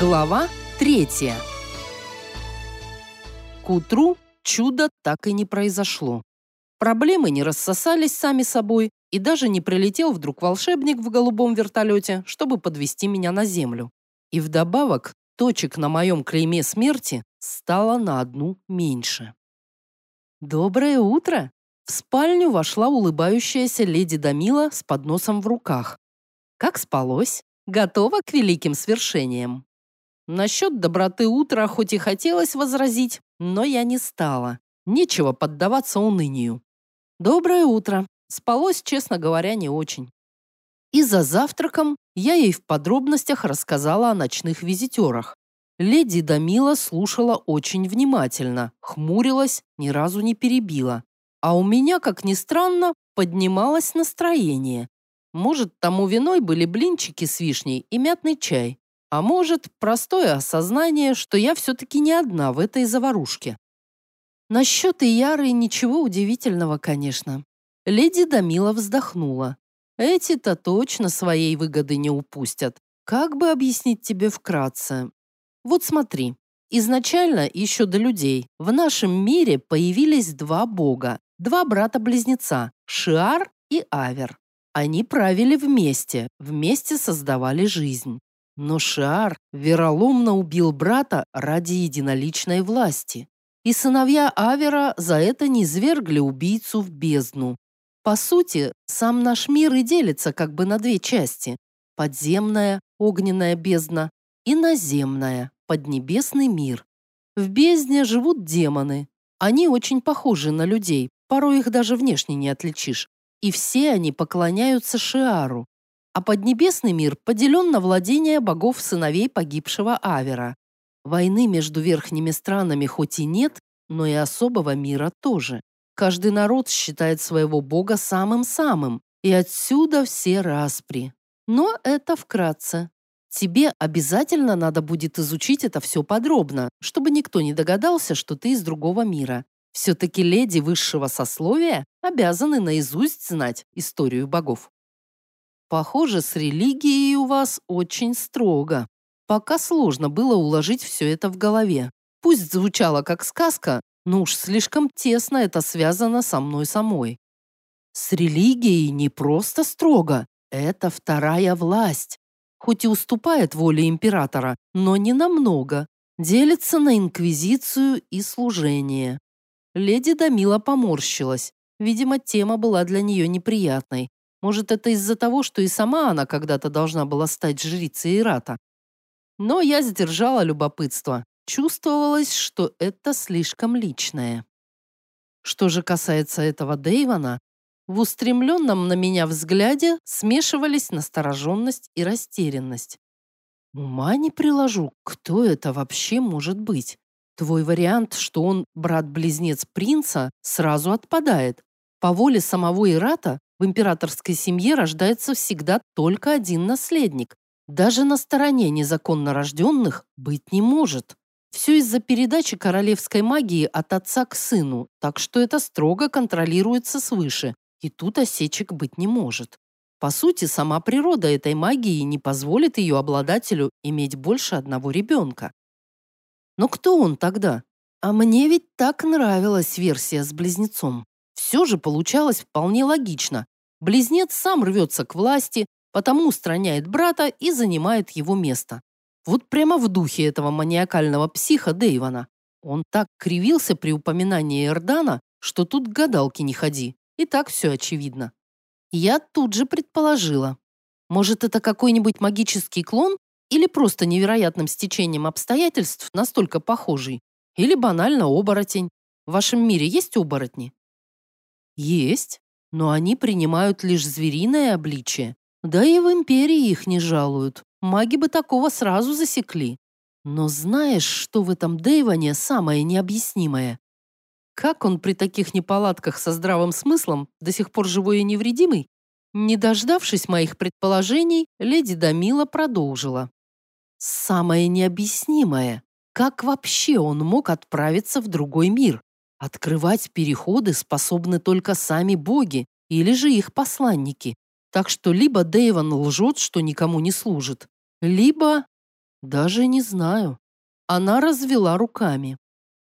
Глава третья. К утру чудо так и не произошло. Проблемы не рассосались сами собой, и даже не прилетел вдруг волшебник в голубом вертолете, чтобы подвести меня на землю. И вдобавок, точек на моем клейме смерти стало на одну меньше. «Доброе утро!» В спальню вошла улыбающаяся леди Дамила с подносом в руках. «Как спалось? Готова к великим свершениям?» Насчет доброты утра хоть и хотелось возразить, но я не стала. Нечего поддаваться унынию. Доброе утро. Спалось, честно говоря, не очень. И за завтраком я ей в подробностях рассказала о ночных визитерах. Леди Дамила слушала очень внимательно, хмурилась, ни разу не перебила. А у меня, как ни странно, поднималось настроение. Может, тому виной были блинчики с вишней и мятный чай. А может, простое осознание, что я все-таки не одна в этой заварушке. Насчет Ияры ничего удивительного, конечно. Леди Дамила вздохнула. Эти-то точно своей выгоды не упустят. Как бы объяснить тебе вкратце? Вот смотри. Изначально, еще до людей, в нашем мире появились два бога, два брата-близнеца – Шиар и Авер. Они правили вместе, вместе создавали жизнь. Но Шиар вероломно убил брата ради единоличной власти. И сыновья Авера за это низвергли убийцу в бездну. По сути, сам наш мир и делится как бы на две части. Подземная, огненная бездна и наземная, поднебесный мир. В бездне живут демоны. Они очень похожи на людей, порой их даже внешне не отличишь. И все они поклоняются Шиару, а поднебесный мир поделен на владения богов-сыновей погибшего Авера. Войны между верхними странами хоть и нет, но и особого мира тоже. Каждый народ считает своего бога самым-самым, и отсюда все распри. Но это вкратце. Тебе обязательно надо будет изучить это все подробно, чтобы никто не догадался, что ты из другого мира. Все-таки леди высшего сословия обязаны наизусть знать историю богов. Похоже, с религией у вас очень строго. Пока сложно было уложить все это в голове. Пусть звучало как сказка, но уж слишком тесно это связано со мной самой. С религией не просто строго, это вторая власть. Хоть и уступает воле императора, но не намного. Делится на инквизицию и служение. Леди Дамила поморщилась. Видимо, тема была для нее неприятной. Может, это из-за того, что и сама она когда-то должна была стать жрицей Ирата. Но я сдержала любопытство. Чувствовалось, что это слишком личное. Что же касается этого Дэйвана, в устремленном на меня взгляде смешивались настороженность и растерянность. Ума не приложу, кто это вообще может быть. Твой вариант, что он брат-близнец принца, сразу отпадает. По воле самого Ирата в императорской семье рождается всегда только один наследник. Даже на стороне незаконно рожденных быть не может. Все из-за передачи королевской магии от отца к сыну, так что это строго контролируется свыше, и тут осечек быть не может. По сути, сама природа этой магии не позволит ее обладателю иметь больше одного ребенка. Но кто он тогда? А мне ведь так нравилась версия с близнецом. Все же получалось вполне логично. Близнец сам рвется к власти, потому устраняет брата и занимает его место. Вот прямо в духе этого маниакального психа Дэйвана. Он так кривился при упоминании Эрдана, что тут гадалки не ходи. И так все очевидно. Я тут же предположила. Может, это какой-нибудь магический клон или просто невероятным стечением обстоятельств настолько похожий? Или банально оборотень? В вашем мире есть оборотни? Есть но они принимают лишь звериное обличие. Да и в империи их не жалуют. Маги бы такого сразу засекли. Но знаешь, что в этом Дэйване самое необъяснимое? Как он при таких неполадках со здравым смыслом до сих пор живой и невредимый? Не дождавшись моих предположений, леди Дамила продолжила. Самое необъяснимое. Как вообще он мог отправиться в другой мир? Открывать переходы способны только сами боги или же их посланники. Так что либо Дэйвон лжет, что никому не служит, либо... Даже не знаю. Она развела руками.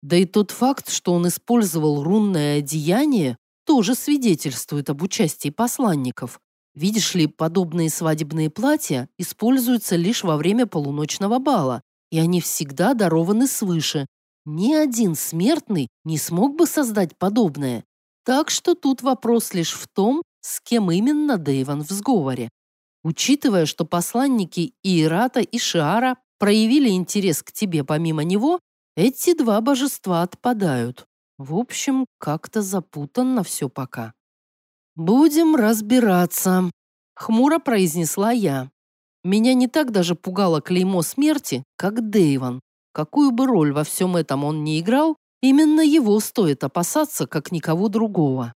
Да и тот факт, что он использовал рунное одеяние, тоже свидетельствует об участии посланников. Видишь ли, подобные свадебные платья используются лишь во время полуночного бала, и они всегда дарованы свыше. Ни один смертный не смог бы создать подобное. Так что тут вопрос лишь в том, с кем именно Дэйван в сговоре. Учитывая, что посланники Иерата и Шиара проявили интерес к тебе помимо него, эти два божества отпадают. В общем, как-то запутанно все пока. «Будем разбираться», — хмуро произнесла я. Меня не так даже пугало клеймо смерти, как Дэйван. Какую бы роль во всем этом он ни играл, именно его стоит опасаться, как никого другого.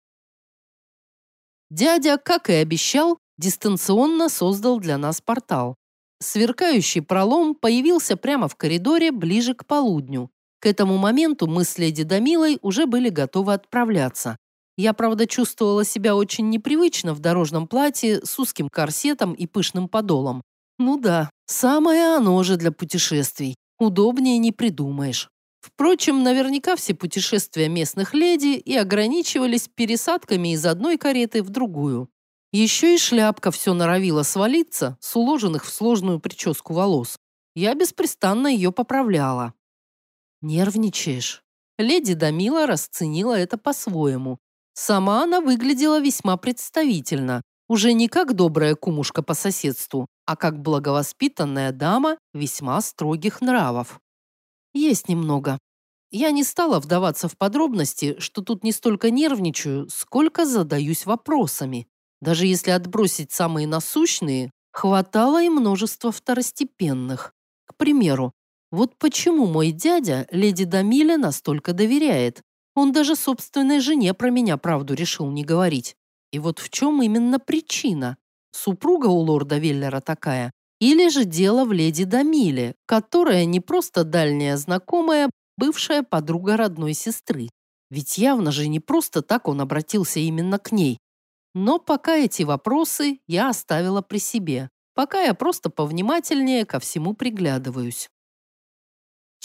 Дядя, как и обещал, дистанционно создал для нас портал. Сверкающий пролом появился прямо в коридоре ближе к полудню. К этому моменту мы с леди Дамилой уже были готовы отправляться. Я, правда, чувствовала себя очень непривычно в дорожном платье с узким корсетом и пышным подолом. Ну да, самое оно же для путешествий. Удобнее не придумаешь. Впрочем, наверняка все путешествия местных леди и ограничивались пересадками из одной кареты в другую. Еще и шляпка все норовила свалиться с уложенных в сложную прическу волос. Я беспрестанно ее поправляла. «Нервничаешь?» Леди Дамила расценила это по-своему. Сама она выглядела весьма представительно, уже не как добрая кумушка по соседству, а как благовоспитанная дама весьма строгих нравов. Есть немного. Я не стала вдаваться в подробности, что тут не столько нервничаю, сколько задаюсь вопросами. Даже если отбросить самые насущные, хватало и множества второстепенных. К примеру, вот почему мой дядя леди Дамиле настолько доверяет. Он даже собственной жене про меня правду решил не говорить. И вот в чем именно причина? Супруга у лорда Веллера такая? Или же дело в леди Дамиле, которая не просто дальняя знакомая, бывшая подруга родной сестры? Ведь явно же не просто так он обратился именно к ней. Но пока эти вопросы я оставила при себе. Пока я просто повнимательнее ко всему приглядываюсь.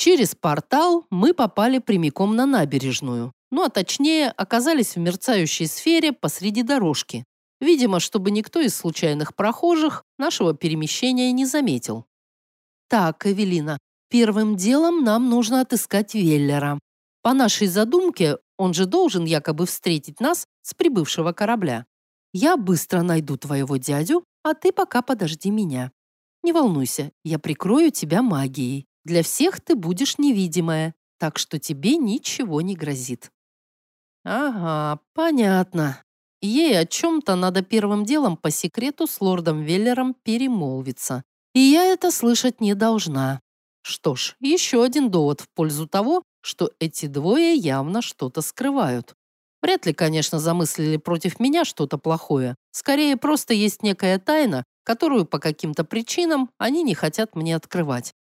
Через портал мы попали прямиком на набережную. Ну а точнее, оказались в мерцающей сфере посреди дорожки. Видимо, чтобы никто из случайных прохожих нашего перемещения не заметил. Так, Эвелина, первым делом нам нужно отыскать Веллера. По нашей задумке, он же должен якобы встретить нас с прибывшего корабля. Я быстро найду твоего дядю, а ты пока подожди меня. Не волнуйся, я прикрою тебя магией. Для всех ты будешь невидимая, так что тебе ничего не грозит». «Ага, понятно. Ей о чем-то надо первым делом по секрету с лордом Веллером перемолвиться. И я это слышать не должна. Что ж, еще один довод в пользу того, что эти двое явно что-то скрывают. Вряд ли, конечно, замыслили против меня что-то плохое. Скорее, просто есть некая тайна, которую по каким-то причинам они не хотят мне открывать.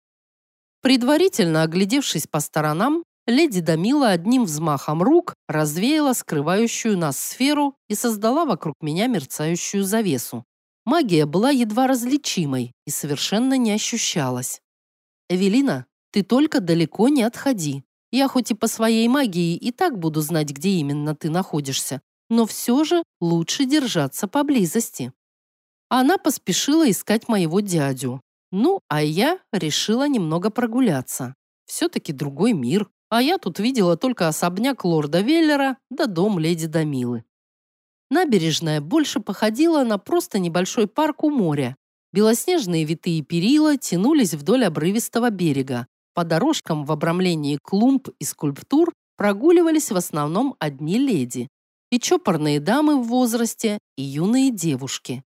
Предварительно оглядевшись по сторонам, леди Дамила одним взмахом рук развеяла скрывающую нас сферу и создала вокруг меня мерцающую завесу. Магия была едва различимой и совершенно не ощущалась. «Эвелина, ты только далеко не отходи. Я хоть и по своей магии и так буду знать, где именно ты находишься, но все же лучше держаться поблизости». Она поспешила искать моего дядю, ну, а я решила немного прогуляться. Все-таки другой мир, а я тут видела только особняк лорда Веллера да дом леди Дамилы. Набережная больше походила на просто небольшой парк у моря. Белоснежные витые перила тянулись вдоль обрывистого берега. По дорожкам в обрамлении клумб и скульптур прогуливались в основном одни леди. И чопорные дамы в возрасте, и юные девушки.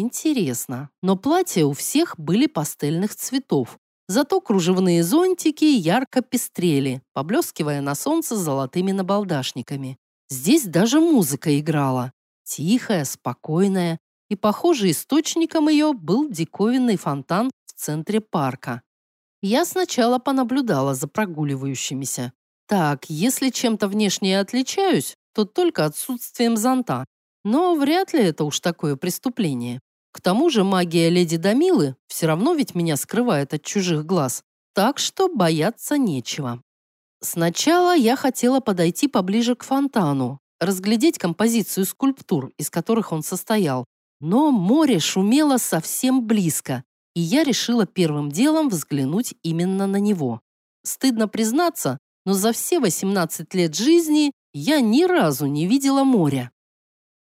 Интересно, но платья у всех были пастельных цветов. Зато кружевные зонтики ярко пестрели, поблескивая на солнце золотыми набалдашниками. Здесь даже музыка играла. Тихая, спокойная. И, похоже, источником ее был диковинный фонтан в центре парка. Я сначала понаблюдала за прогуливающимися. Так, если чем-то внешне отличаюсь, то только отсутствием зонта. Но вряд ли это уж такое преступление. К тому же магия леди Дамилы все равно ведь меня скрывает от чужих глаз, так что бояться нечего. Сначала я хотела подойти поближе к фонтану, разглядеть композицию скульптур, из которых он состоял. Но море шумело совсем близко, и я решила первым делом взглянуть именно на него. Стыдно признаться, но за все 18 лет жизни я ни разу не видела моря.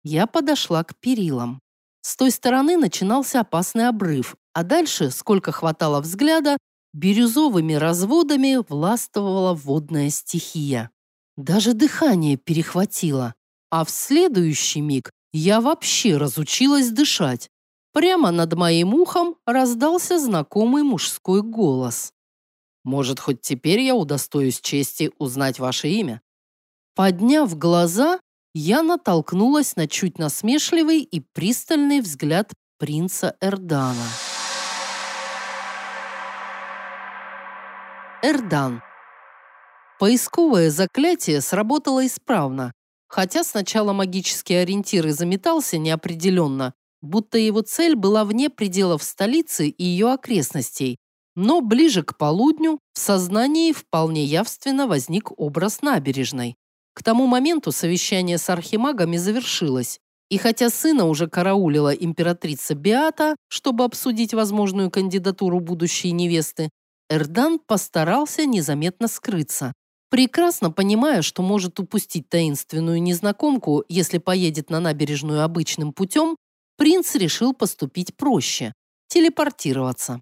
Я подошла к перилам. С той стороны начинался опасный обрыв, а дальше, сколько хватало взгляда, бирюзовыми разводами властвовала водная стихия. Даже дыхание перехватило, а в следующий миг я вообще разучилась дышать. Прямо над моим ухом раздался знакомый мужской голос. «Может, хоть теперь я удостоюсь чести узнать ваше имя?» Подняв глаза, я натолкнулась на чуть насмешливый и пристальный взгляд принца Эрдана. Эрдан. Поисковое заклятие сработало исправно, хотя сначала магический ориентир и заметался неопределенно, будто его цель была вне пределов столицы и ее окрестностей. Но ближе к полудню в сознании вполне явственно возник образ набережной. К тому моменту совещание с архимагами завершилось, и хотя сына уже караулила императрица Биата, чтобы обсудить возможную кандидатуру будущей невесты, Эрдан постарался незаметно скрыться. Прекрасно понимая, что может упустить таинственную незнакомку, если поедет на набережную обычным путем, принц решил поступить проще – телепортироваться.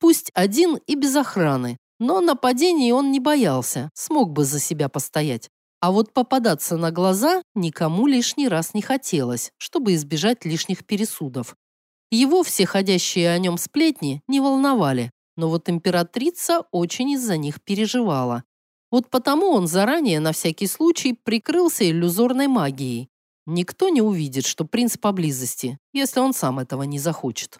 Пусть один и без охраны, но нападений он не боялся, смог бы за себя постоять. А вот попадаться на глаза никому лишний раз не хотелось, чтобы избежать лишних пересудов. Его все ходящие о нем сплетни не волновали, но вот императрица очень из-за них переживала. Вот потому он заранее на всякий случай прикрылся иллюзорной магией. Никто не увидит, что принц поблизости, если он сам этого не захочет.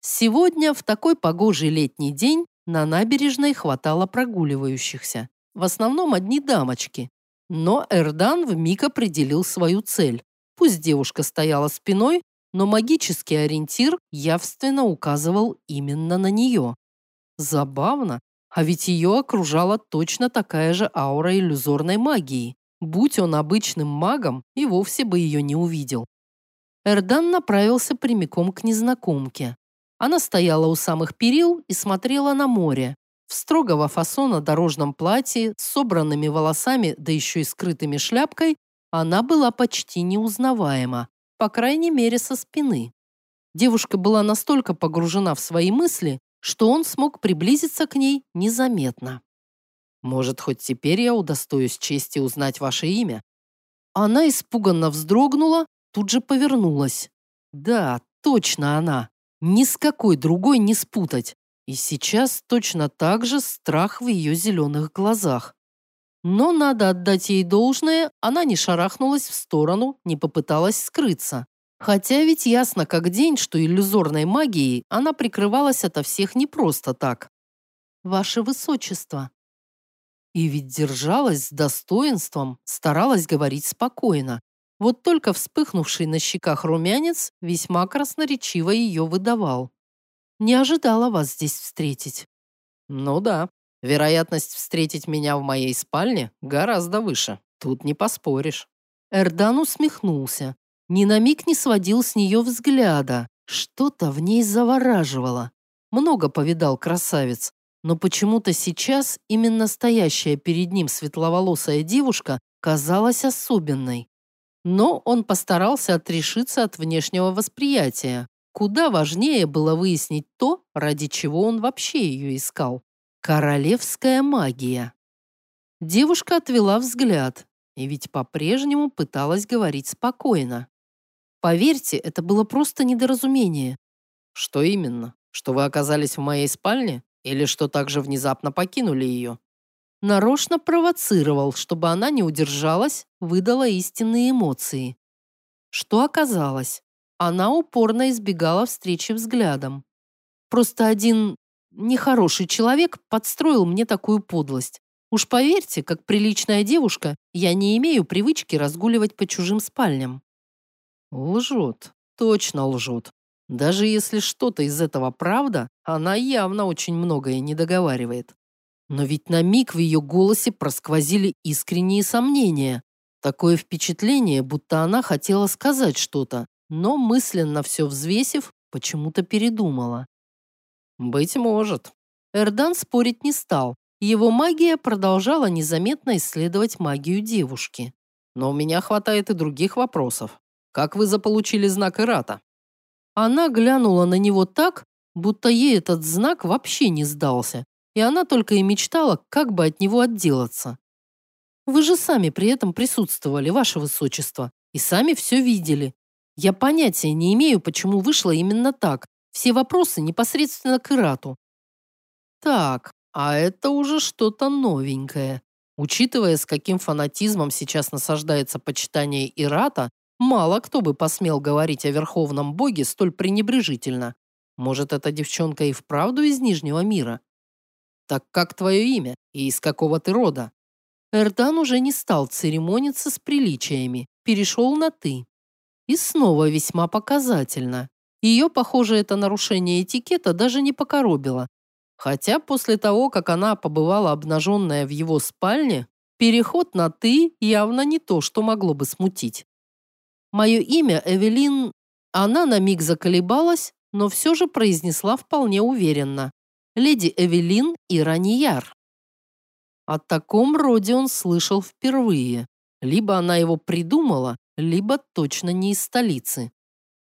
Сегодня, в такой погожий летний день, на набережной хватало прогуливающихся. В основном одни дамочки, но Эрдан вмиг определил свою цель. Пусть девушка стояла спиной, но магический ориентир явственно указывал именно на нее. Забавно, а ведь ее окружала точно такая же аура иллюзорной магии. Будь он обычным магом, и вовсе бы ее не увидел. Эрдан направился прямиком к незнакомке. Она стояла у самых перил и смотрела на море, в строгого фасона дорожном платье, с собранными волосами, да еще и скрытыми шляпкой, она была почти неузнаваема, по крайней мере, со спины. Девушка была настолько погружена в свои мысли, что он смог приблизиться к ней незаметно. «Может, хоть теперь я удостоюсь чести узнать ваше имя?» Она испуганно вздрогнула, тут же повернулась. «Да, точно она. Ни с какой другой не спутать. И сейчас точно так же страх в ее зеленых глазах. Но надо отдать ей должное, она не шарахнулась в сторону, не попыталась скрыться. Хотя ведь ясно как день, что иллюзорной магией она прикрывалась ото всех не просто так. «Ваше Высочество». И ведь держалась с достоинством, старалась говорить спокойно. Вот только вспыхнувший на щеках румянец весьма красноречиво ее выдавал. Не ожидала вас здесь встретить. Ну да, вероятность встретить меня в моей спальне гораздо выше. Тут не поспоришь. Эрдан усмехнулся. Ни на миг не сводил с нее взгляда. Что-то в ней завораживало. Много повидал красавец, но почему-то сейчас именно стоящая перед ним светловолосая девушка казалась особенной. Но он постарался отрешиться от внешнего восприятия, Куда важнее было выяснить то, ради чего он вообще ее искал. Королевская магия. Девушка отвела взгляд, и ведь по-прежнему пыталась говорить спокойно. Поверьте, это было просто недоразумение. Что именно? Что вы оказались в моей спальне? Или что так же внезапно покинули ее? Нарочно провоцировал, чтобы она не удержалась, выдала истинные эмоции. Что оказалось? Она упорно избегала встречи взглядом. Просто один нехороший человек подстроил мне такую подлость. Уж поверьте, как приличная девушка, я не имею привычки разгуливать по чужим спальням. Лжет. Точно лжет. Даже если что-то из этого правда, она явно очень многое не договаривает. Но ведь на миг в ее голосе просквозили искренние сомнения. Такое впечатление, будто она хотела сказать что-то, но мысленно все взвесив, почему-то передумала. Быть может. Эрдан спорить не стал. Его магия продолжала незаметно исследовать магию девушки. Но у меня хватает и других вопросов. Как вы заполучили знак Ирата? Она глянула на него так, будто ей этот знак вообще не сдался, и она только и мечтала, как бы от него отделаться. Вы же сами при этом присутствовали, ваше высочество, и сами все видели. Я понятия не имею, почему вышло именно так. Все вопросы непосредственно к Ирату. Так, а это уже что-то новенькое. Учитывая, с каким фанатизмом сейчас насаждается почитание Ирата, Мало кто бы посмел говорить о верховном боге столь пренебрежительно. Может, эта девчонка и вправду из Нижнего мира? Так как твое имя и из какого ты рода? Эрдан уже не стал церемониться с приличиями, перешел на «ты». И снова весьма показательно. Ее, похоже, это нарушение этикета даже не покоробило. Хотя после того, как она побывала обнаженная в его спальне, переход на «ты» явно не то, что могло бы смутить. Мое имя Эвелин... Она на миг заколебалась, но все же произнесла вполне уверенно. Леди Эвелин Иранияр. О таком роде он слышал впервые. Либо она его придумала, либо точно не из столицы.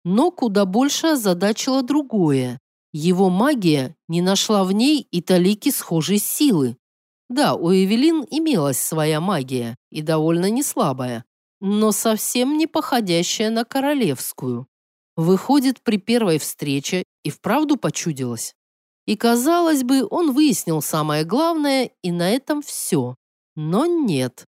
Но куда больше озадачило другое. Его магия не нашла в ней и талики схожей силы. Да, у Эвелин имелась своя магия, и довольно неслабая но совсем не походящая на королевскую. Выходит, при первой встрече и вправду почудилась. И, казалось бы, он выяснил самое главное, и на этом все. Но нет.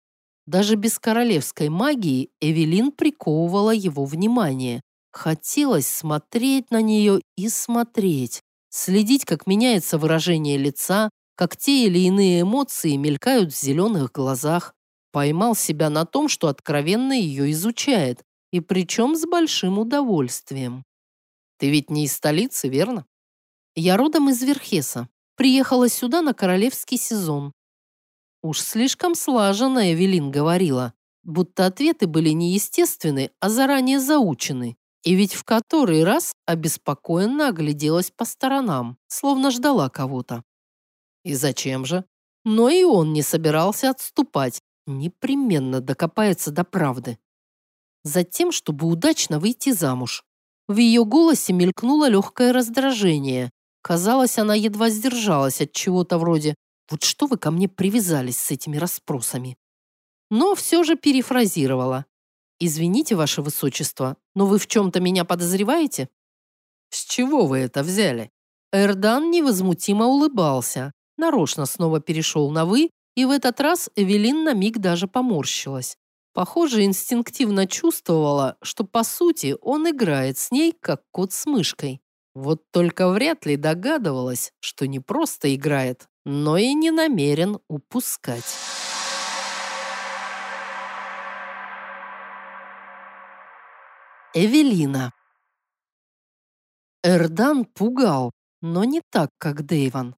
Даже без королевской магии Эвелин приковывала его внимание. Хотелось смотреть на нее и смотреть. Следить, как меняется выражение лица, как те или иные эмоции мелькают в зеленых глазах. Поймал себя на том, что откровенно ее изучает, и причем с большим удовольствием. Ты ведь не из столицы, верно? Я родом из Верхеса. Приехала сюда на королевский сезон. Уж слишком слаженно Эвелин говорила, будто ответы были не естественны, а заранее заучены. И ведь в который раз обеспокоенно огляделась по сторонам, словно ждала кого-то. И зачем же? Но и он не собирался отступать, Непременно докопается до правды. Затем, чтобы удачно выйти замуж. В ее голосе мелькнуло легкое раздражение. Казалось, она едва сдержалась от чего-то вроде «Вот что вы ко мне привязались с этими расспросами?» Но все же перефразировала. «Извините, ваше высочество, но вы в чем-то меня подозреваете?» «С чего вы это взяли?» Эрдан невозмутимо улыбался, нарочно снова перешел на «вы» И в этот раз Эвелин на миг даже поморщилась. Похоже, инстинктивно чувствовала, что по сути он играет с ней, как кот с мышкой. Вот только вряд ли догадывалась, что не просто играет, но и не намерен упускать. Эвелина Эрдан пугал, но не так, как Дейван.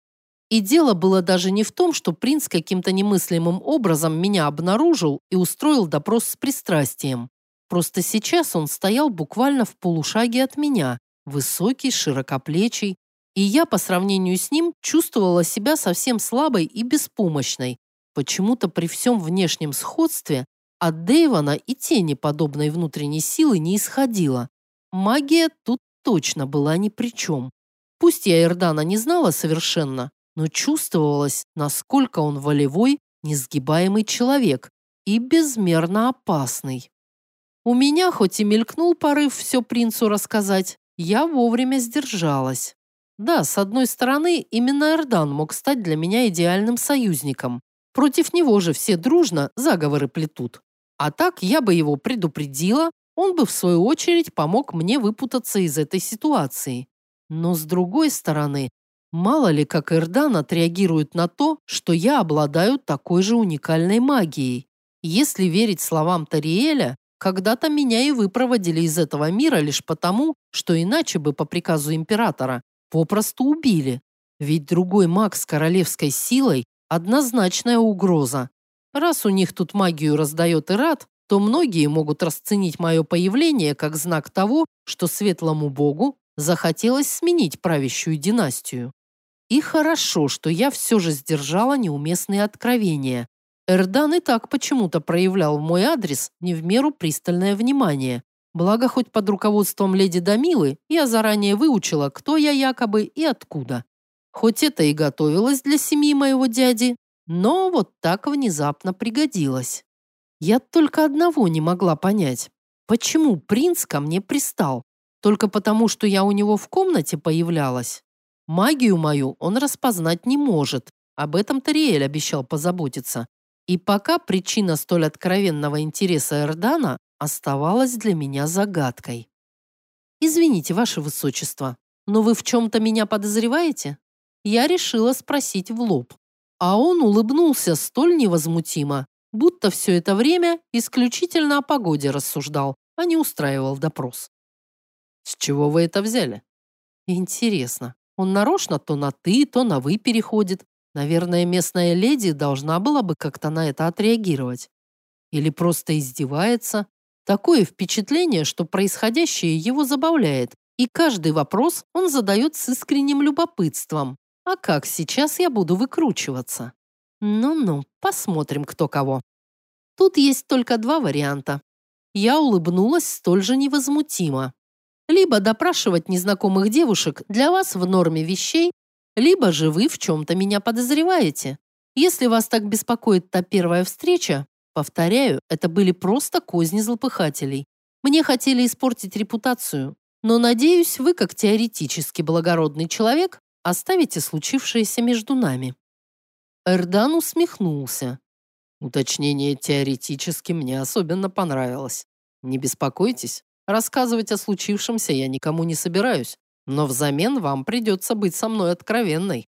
И дело было даже не в том, что принц каким-то немыслимым образом меня обнаружил и устроил допрос с пристрастием. Просто сейчас он стоял буквально в полушаге от меня, высокий, широкоплечий, и я по сравнению с ним чувствовала себя совсем слабой и беспомощной. Почему-то при всем внешнем сходстве от Дэйвана и тени подобной внутренней силы не исходило. Магия тут точно была ни при чем. Пусть я Эрдана не знала совершенно, но чувствовалось, насколько он волевой, несгибаемый человек и безмерно опасный. У меня хоть и мелькнул порыв все принцу рассказать, я вовремя сдержалась. Да, с одной стороны, именно Эрдан мог стать для меня идеальным союзником. Против него же все дружно заговоры плетут. А так я бы его предупредила, он бы в свою очередь помог мне выпутаться из этой ситуации. Но с другой стороны, Мало ли, как Эрдан отреагирует на то, что я обладаю такой же уникальной магией. Если верить словам Тариэля, когда-то меня и выпроводили из этого мира лишь потому, что иначе бы по приказу императора попросту убили. Ведь другой маг с королевской силой – однозначная угроза. Раз у них тут магию раздает Ират, то многие могут расценить мое появление как знак того, что светлому богу захотелось сменить правящую династию. И хорошо, что я все же сдержала неуместные откровения. Эрдан и так почему-то проявлял в мой адрес не в меру пристальное внимание. Благо, хоть под руководством леди Дамилы я заранее выучила, кто я якобы и откуда. Хоть это и готовилось для семьи моего дяди, но вот так внезапно пригодилось. Я только одного не могла понять. Почему принц ко мне пристал? Только потому, что я у него в комнате появлялась? Магию мою он распознать не может. Об этом Тариэль обещал позаботиться. И пока причина столь откровенного интереса Эрдана оставалась для меня загадкой. «Извините, ваше высочество, но вы в чем-то меня подозреваете?» Я решила спросить в лоб. А он улыбнулся столь невозмутимо, будто все это время исключительно о погоде рассуждал, а не устраивал допрос. «С чего вы это взяли?» «Интересно, он нарочно то на «ты», то на «вы» переходит. Наверное, местная леди должна была бы как-то на это отреагировать. Или просто издевается. Такое впечатление, что происходящее его забавляет, и каждый вопрос он задает с искренним любопытством. А как сейчас я буду выкручиваться? Ну-ну, посмотрим, кто кого. Тут есть только два варианта. Я улыбнулась столь же невозмутимо. Либо допрашивать незнакомых девушек для вас в норме вещей, либо же вы в чем-то меня подозреваете. Если вас так беспокоит та первая встреча, повторяю, это были просто козни злопыхателей. Мне хотели испортить репутацию, но, надеюсь, вы, как теоретически благородный человек, оставите случившееся между нами». Эрдан усмехнулся. Уточнение теоретически мне особенно понравилось. Не беспокойтесь, рассказывать о случившемся я никому не собираюсь. Но взамен вам придется быть со мной откровенной.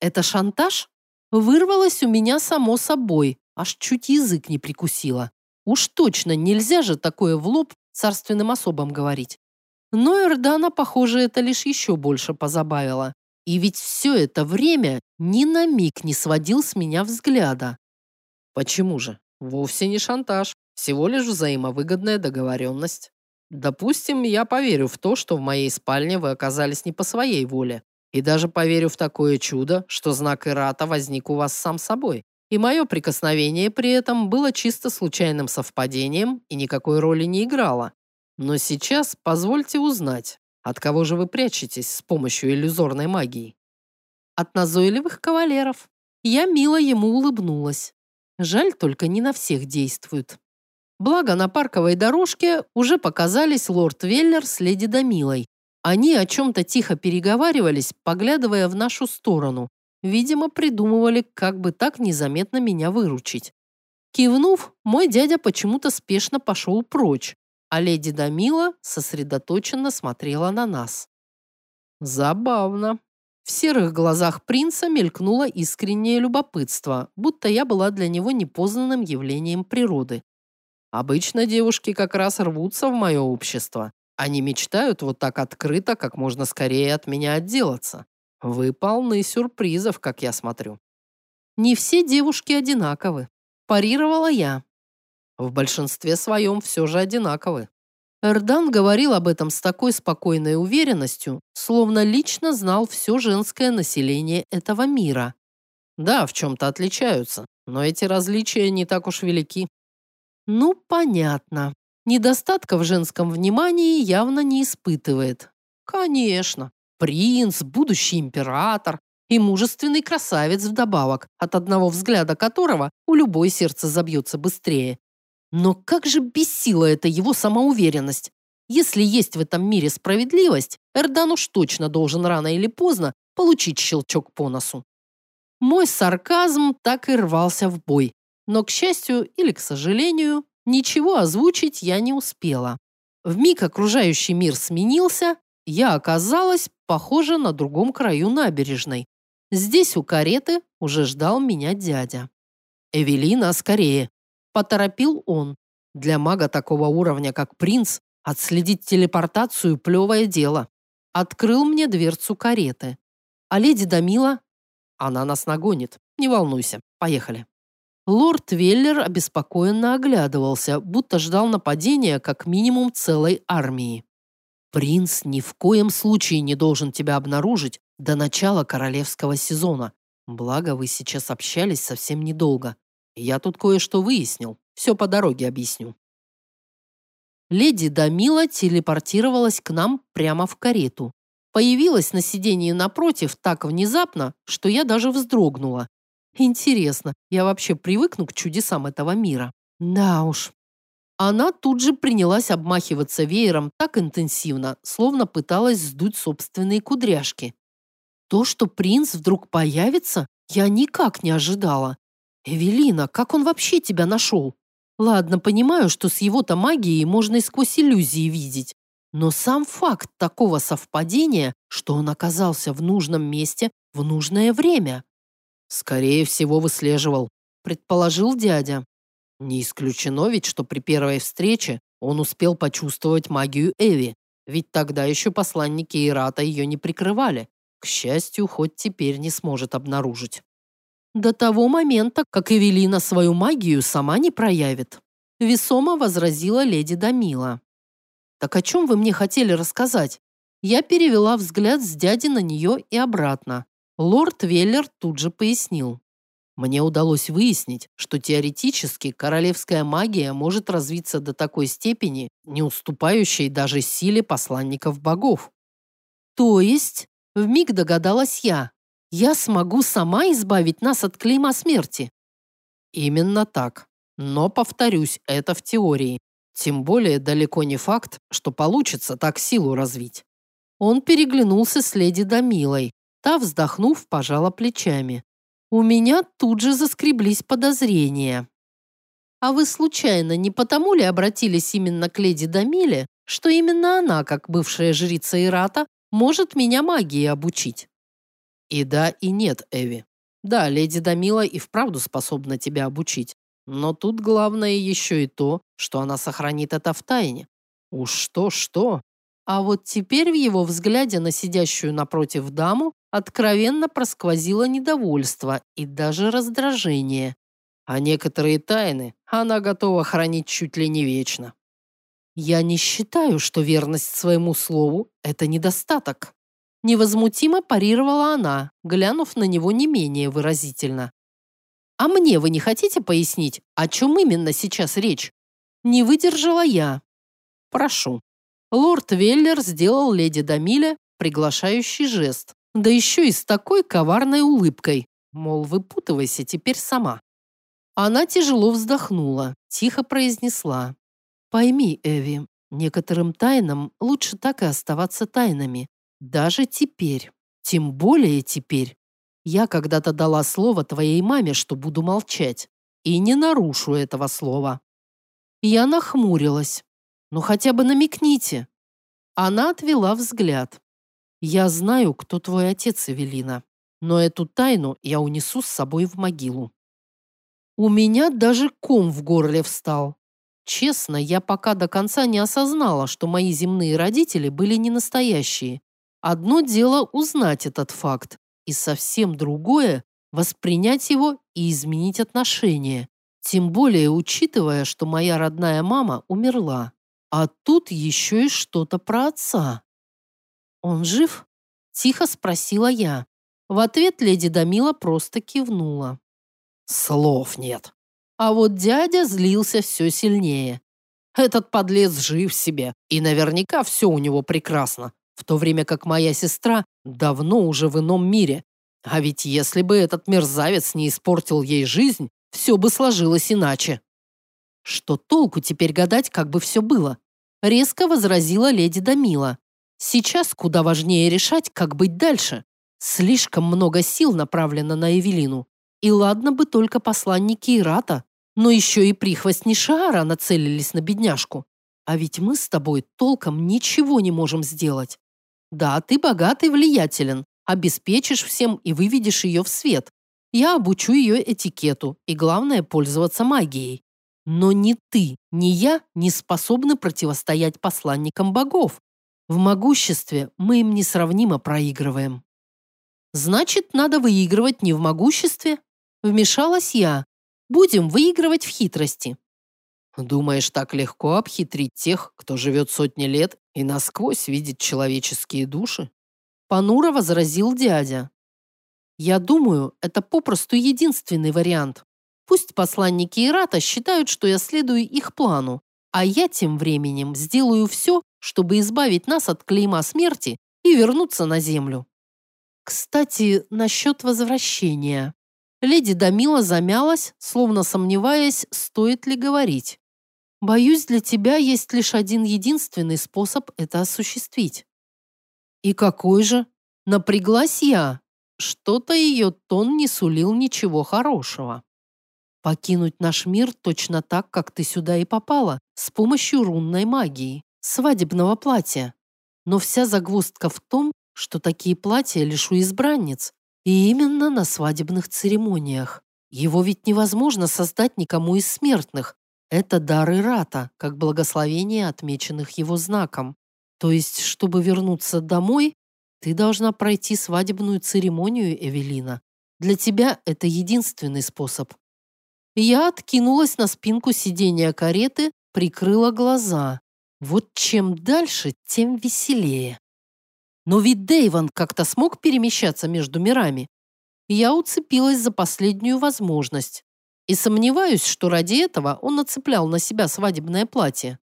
Это шантаж? Вырвалось у меня само собой, аж чуть язык не прикусила. Уж точно нельзя же такое в лоб царственным особам говорить. Но Эрдана, похоже, это лишь еще больше позабавило. И ведь все это время ни на миг не сводил с меня взгляда. Почему же? Вовсе не шантаж, всего лишь взаимовыгодная договоренность. Допустим, я поверю в то, что в моей спальне вы оказались не по своей воле. И даже поверю в такое чудо, что знак Ирата возник у вас сам собой. И мое прикосновение при этом было чисто случайным совпадением и никакой роли не играло. Но сейчас позвольте узнать, от кого же вы прячетесь с помощью иллюзорной магии? От назойливых кавалеров. Я мило ему улыбнулась. Жаль, только не на всех действует. Благо, на парковой дорожке уже показались лорд Веллер с леди Дамилой. Они о чем-то тихо переговаривались, поглядывая в нашу сторону. Видимо, придумывали, как бы так незаметно меня выручить. Кивнув, мой дядя почему-то спешно пошел прочь, а леди Дамила сосредоточенно смотрела на нас. Забавно. В серых глазах принца мелькнуло искреннее любопытство, будто я была для него непознанным явлением природы. Обычно девушки как раз рвутся в мое общество. Они мечтают вот так открыто, как можно скорее от меня отделаться. Вы полны сюрпризов, как я смотрю. Не все девушки одинаковы. Парировала я. В большинстве своем все же одинаковы. Эрдан говорил об этом с такой спокойной уверенностью, словно лично знал все женское население этого мира. Да, в чем-то отличаются, но эти различия не так уж велики. Ну, понятно. Недостатка в женском внимании явно не испытывает. Конечно, принц, будущий император и мужественный красавец вдобавок, от одного взгляда которого у любой сердце забьется быстрее. Но как же бесила эта его самоуверенность. Если есть в этом мире справедливость, Эрдан уж точно должен рано или поздно получить щелчок по носу. Мой сарказм так и рвался в бой. Но, к счастью или к сожалению, ничего озвучить я не успела. В миг окружающий мир сменился, я оказалась, похоже, на другом краю набережной. Здесь у кареты уже ждал меня дядя. «Эвелина, скорее!» – поторопил он. Для мага такого уровня, как принц, отследить телепортацию – плевое дело. Открыл мне дверцу кареты. А леди Дамила? Она нас нагонит. Не волнуйся. Поехали. Лорд Веллер обеспокоенно оглядывался, будто ждал нападения как минимум целой армии. «Принц ни в коем случае не должен тебя обнаружить до начала королевского сезона. Благо, вы сейчас общались совсем недолго. Я тут кое-что выяснил. Все по дороге объясню. Леди Дамила телепортировалась к нам прямо в карету. Появилась на сиденье напротив так внезапно, что я даже вздрогнула. Интересно, я вообще привыкну к чудесам этого мира? Да уж. Она тут же принялась обмахиваться веером так интенсивно, словно пыталась сдуть собственные кудряшки. То, что принц вдруг появится, я никак не ожидала. Эвелина, как он вообще тебя нашел? Ладно, понимаю, что с его-то магией можно и сквозь иллюзии видеть. Но сам факт такого совпадения, что он оказался в нужном месте в нужное время. Скорее всего, выслеживал, предположил дядя. Не исключено ведь, что при первой встрече он успел почувствовать магию Эви, ведь тогда еще посланники Ирата ее не прикрывали. К счастью, хоть теперь не сможет обнаружить. До того момента, как Эвелина свою магию сама не проявит. Весомо возразила леди Дамила. «Так о чем вы мне хотели рассказать?» Я перевела взгляд с дяди на нее и обратно. Лорд Веллер тут же пояснил. Мне удалось выяснить, что теоретически королевская магия может развиться до такой степени, не уступающей даже силе посланников богов. То есть, вмиг догадалась я, я смогу сама избавить нас от клейма смерти. Именно так. Но, повторюсь, это в теории. Тем более далеко не факт, что получится так силу развить. Он переглянулся с леди Дамилой. Та, вздохнув, пожала плечами. У меня тут же заскреблись подозрения. А вы случайно не потому ли обратились именно к леди Дамиле, что именно она, как бывшая жрица Ирата, может меня магии обучить? И да, и нет, Эви. Да, леди Дамила и вправду способна тебя обучить. Но тут главное еще и то, что она сохранит это в тайне. Уж что-что. А вот теперь в его взгляде на сидящую напротив даму откровенно просквозило недовольство и даже раздражение. А некоторые тайны она готова хранить чуть ли не вечно. Я не считаю, что верность своему слову – это недостаток. Невозмутимо парировала она, глянув на него не менее выразительно. «А мне вы не хотите пояснить, о чем именно сейчас речь?» Не выдержала я. «Прошу». Лорд Веллер сделал леди Дамиле приглашающий жест, да еще и с такой коварной улыбкой, мол, выпутывайся теперь сама. Она тяжело вздохнула, тихо произнесла. «Пойми, Эви, некоторым тайнам лучше так и оставаться тайнами. Даже теперь, тем более теперь, я когда-то дала слово твоей маме, что буду молчать, и не нарушу этого слова. Я нахмурилась. Ну хотя бы намекните. Она отвела взгляд. Я знаю, кто твой отец, Эвелина, но эту тайну я унесу с собой в могилу. У меня даже ком в горле встал. Честно, я пока до конца не осознала, что мои земные родители были не настоящие, Одно дело узнать этот факт, и совсем другое – воспринять его и изменить отношения. Тем более учитывая, что моя родная мама умерла. А тут еще и что-то про отца. «Он жив?» – тихо спросила я. В ответ леди Дамила просто кивнула. Слов нет. А вот дядя злился все сильнее. Этот подлец жив себе, и наверняка все у него прекрасно в то время как моя сестра давно уже в ином мире. А ведь если бы этот мерзавец не испортил ей жизнь, все бы сложилось иначе. Что толку теперь гадать, как бы все было? Резко возразила леди Дамила. Сейчас куда важнее решать, как быть дальше. Слишком много сил направлено на Эвелину. И ладно бы только посланники Ирата, но еще и прихвостни Шаара нацелились на бедняжку. А ведь мы с тобой толком ничего не можем сделать. Да, ты богат и влиятелен, обеспечишь всем и выведешь ее в свет. Я обучу ее этикету и, главное, пользоваться магией. Но ни ты, ни я не способны противостоять посланникам богов. В могуществе мы им несравнимо проигрываем. Значит, надо выигрывать не в могуществе. Вмешалась я. Будем выигрывать в хитрости. Думаешь, так легко обхитрить тех, кто живет сотни лет и насквозь видит человеческие души? Понуро возразил дядя. Я думаю, это попросту единственный вариант. Пусть посланники Ирата считают, что я следую их плану, а я тем временем сделаю все, чтобы избавить нас от клейма смерти и вернуться на землю. Кстати, насчет возвращения. Леди Дамила замялась, словно сомневаясь, стоит ли говорить. Боюсь, для тебя есть лишь один единственный способ это осуществить. И какой же? Напряглась я. Что-то ее тон не сулил ничего хорошего. Покинуть наш мир точно так, как ты сюда и попала, с помощью рунной магии, свадебного платья. Но вся загвоздка в том, что такие платья лишь у избранниц, и именно на свадебных церемониях. Его ведь невозможно создать никому из смертных. Это дар Ирата, как благословение отмеченных его знаком. То есть, чтобы вернуться домой, ты должна пройти свадебную церемонию, Эвелина. Для тебя это единственный способ. Я откинулась на спинку сиденья кареты, прикрыла глаза. Вот чем дальше, тем веселее. Но ведь Дэйван как-то смог перемещаться между мирами. Я уцепилась за последнюю возможность. И сомневаюсь, что ради этого он нацеплял на себя свадебное платье.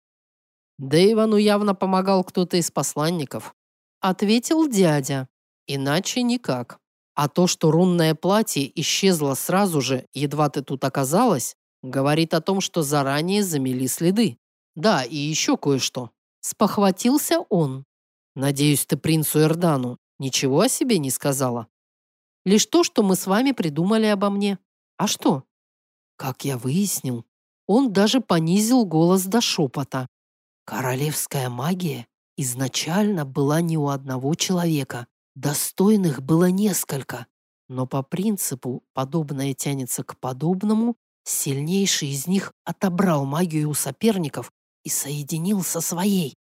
Дэйвану явно помогал кто-то из посланников. Ответил дядя. Иначе никак. А то, что рунное платье исчезло сразу же, едва ты тут оказалась, говорит о том, что заранее замели следы. Да, и еще кое-что. Спохватился он. Надеюсь, ты принцу Эрдану ничего о себе не сказала? Лишь то, что мы с вами придумали обо мне. А что? Как я выяснил, он даже понизил голос до шепота. Королевская магия изначально была не у одного человека. Достойных было несколько, но по принципу подобное тянется к подобному, сильнейший из них отобрал магию у соперников и соединил со своей.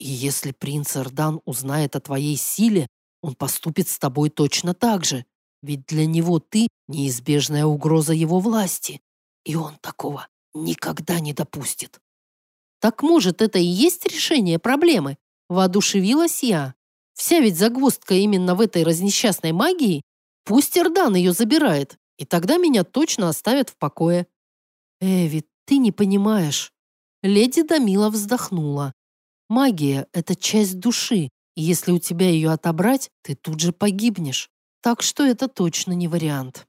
И если принц Эрдан узнает о твоей силе, он поступит с тобой точно так же, ведь для него ты неизбежная угроза его власти, и он такого никогда не допустит. Так может, это и есть решение проблемы? Воодушевилась я. Вся ведь загвоздка именно в этой разнесчастной магии. Пусть Эрдан ее забирает, и тогда меня точно оставят в покое. Эви, ты не понимаешь. Леди Дамила вздохнула. Магия – это часть души, и если у тебя ее отобрать, ты тут же погибнешь. Так что это точно не вариант.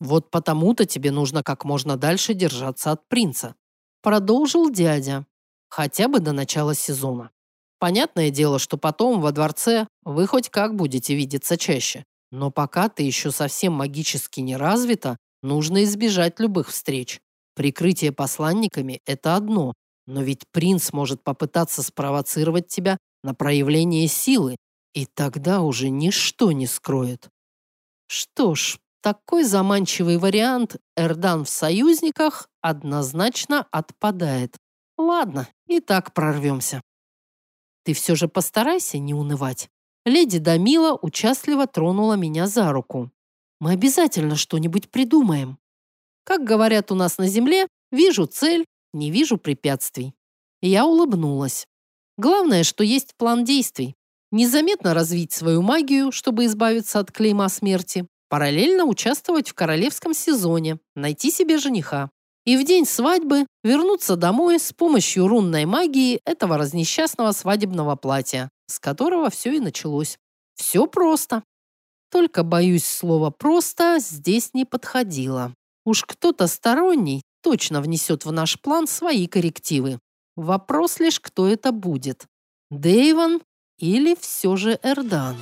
Вот потому-то тебе нужно как можно дальше держаться от принца. Продолжил дядя. Хотя бы до начала сезона. Понятное дело, что потом во дворце вы хоть как будете видеться чаще. Но пока ты еще совсем магически не развита, нужно избежать любых встреч. Прикрытие посланниками – это одно, но ведь принц может попытаться спровоцировать тебя на проявление силы, и тогда уже ничто не скроет. Что ж, такой заманчивый вариант Эрдан в союзниках однозначно отпадает. Ладно, и так прорвемся. Ты все же постарайся не унывать. Леди Дамила участливо тронула меня за руку. Мы обязательно что-нибудь придумаем. Как говорят у нас на земле, вижу цель, не вижу препятствий. Я улыбнулась. Главное, что есть план действий. Незаметно развить свою магию, чтобы избавиться от клейма смерти. Параллельно участвовать в королевском сезоне, найти себе жениха и в день свадьбы вернуться домой с помощью рунной магии этого разнесчастного свадебного платья, с которого все и началось. Все просто. Только, боюсь, слово «просто» здесь не подходило. Уж кто-то сторонний точно внесет в наш план свои коррективы. Вопрос лишь, кто это будет. Дэйван или все же Эрдан?